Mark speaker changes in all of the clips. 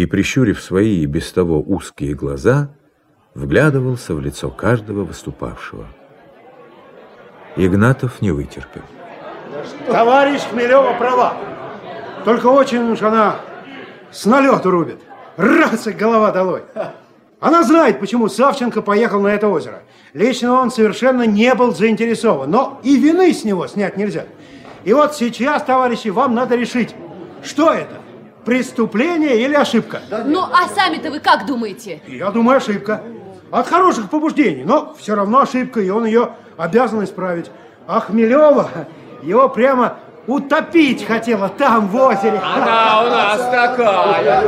Speaker 1: и, прищурив свои и без того узкие глаза, вглядывался в лицо каждого выступавшего. Игнатов не вытерпел.
Speaker 2: Товарищ Хмелева права. Только очень уж она с налету рубит. Раз и голова долой. Она знает, почему Савченко поехал на это озеро. Лично он совершенно не был заинтересован, но и вины с него снять нельзя. И вот сейчас, товарищи, вам надо решить, что это? Преступление или ошибка?
Speaker 3: Ну, а сами-то вы как думаете?
Speaker 2: Я думаю, ошибка. От хороших побуждений, но все равно ошибка, и он ее обязан исправить. А Хмелева его прямо утопить хотела там, в озере.
Speaker 4: Она у нас такая.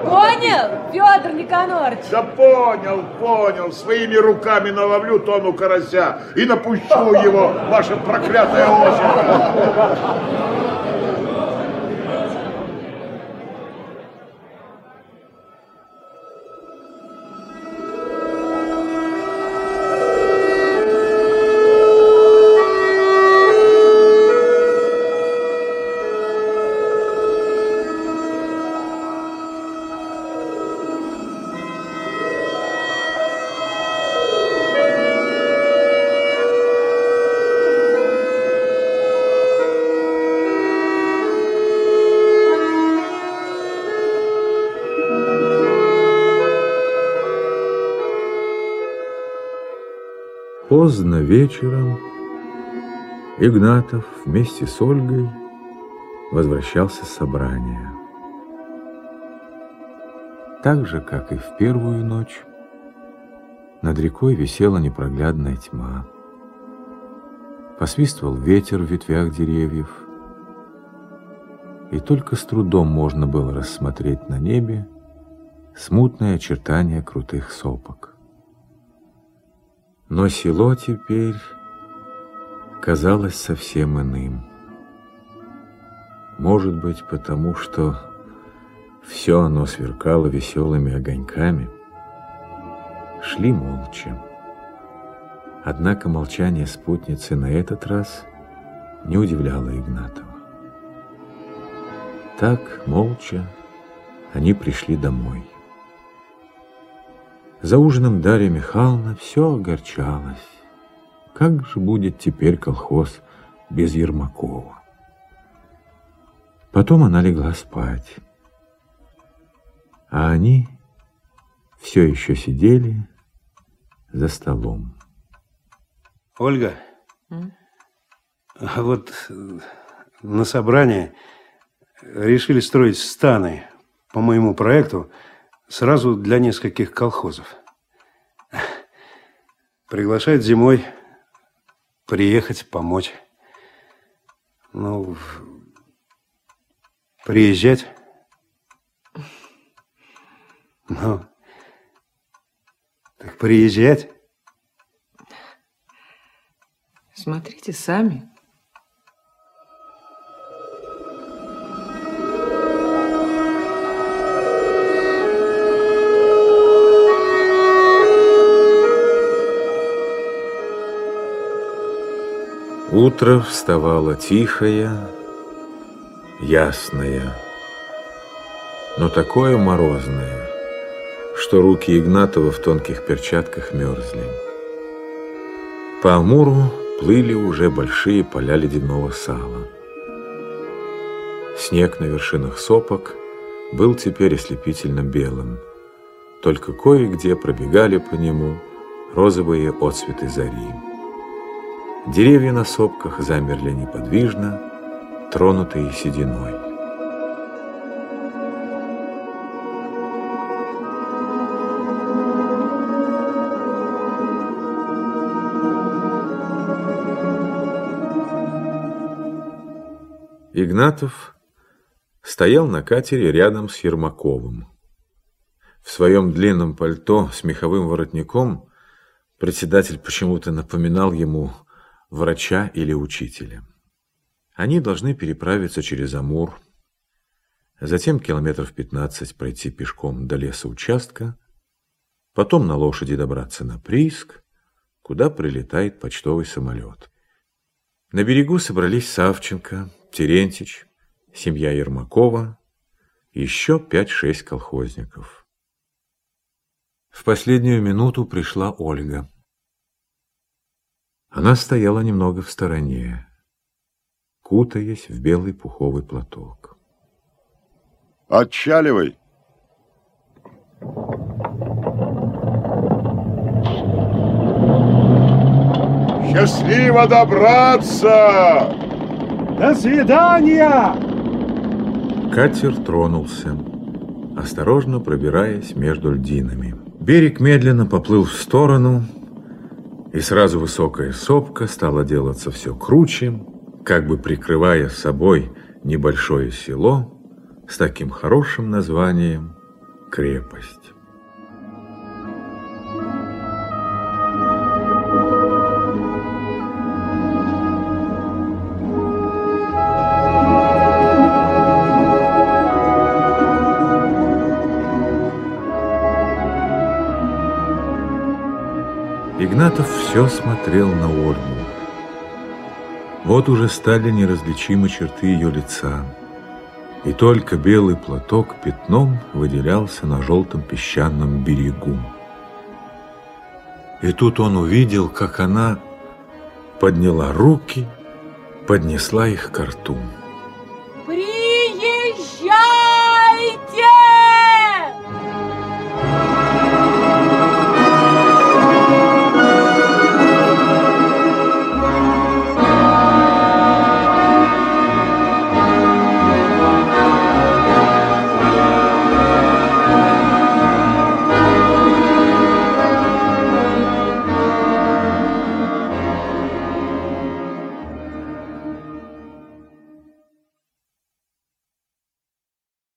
Speaker 3: Понял, Федор Никонорович?
Speaker 5: Да понял, понял. Своими руками наловлю тону карася и напущу его в ваше проклятое озеро.
Speaker 1: Поздно вечером Игнатов вместе с Ольгой возвращался с собрания. Так же, как и в первую ночь, над рекой висела непроглядная тьма. Посвистывал ветер в ветвях деревьев, и только с трудом можно было рассмотреть на небе смутные очертания крутых сопок. Но село теперь казалось совсем иным. Может быть, потому что все оно сверкало веселыми огоньками. Шли молча. Однако молчание спутницы на этот раз не удивляло Игнатова. Так, молча, они пришли домой. За ужином Дарья Михайловна все огорчалась. Как же будет теперь колхоз без Ермакова? Потом она легла спать. А они все еще сидели за столом.
Speaker 2: Ольга, а вот на собрании решили строить станы по моему проекту Сразу для нескольких колхозов. Приглашают зимой приехать, помочь. Ну, приезжать. Ну, так приезжать.
Speaker 6: Смотрите сами.
Speaker 1: Утро вставало тихое, ясное, но такое морозное, что руки Игнатова в тонких перчатках мерзли. По Амуру плыли уже большие поля ледяного сала. Снег на вершинах сопок был теперь ослепительно белым, только кое-где пробегали по нему розовые отсветы зари. Деревья на сопках замерли неподвижно, тронутые сединой. Игнатов стоял на катере рядом с Ермаковым. В своем длинном пальто с меховым воротником председатель почему-то напоминал ему врача или учителя. Они должны переправиться через Амур, затем километров 15 пройти пешком до леса участка, потом на лошади добраться на прииск, куда прилетает почтовый самолет. На берегу собрались Савченко, Терентич, семья Ермакова еще пять-шесть колхозников. В последнюю минуту пришла Ольга. Она стояла немного в стороне, кутаясь в белый пуховый платок.
Speaker 5: Отчаливай. Счастливо добраться!
Speaker 2: До свидания!
Speaker 1: Катер тронулся, осторожно пробираясь между льдинами. Берег медленно поплыл в сторону, и сразу высокая сопка стала делаться все круче, как бы прикрывая собой небольшое село с таким хорошим названием «Крепость». Все смотрел на Ольгу. Вот уже стали неразличимы черты ее лица, и только белый платок пятном выделялся на желтом песчаном берегу. И тут он увидел, как она подняла руки, поднесла их к рту.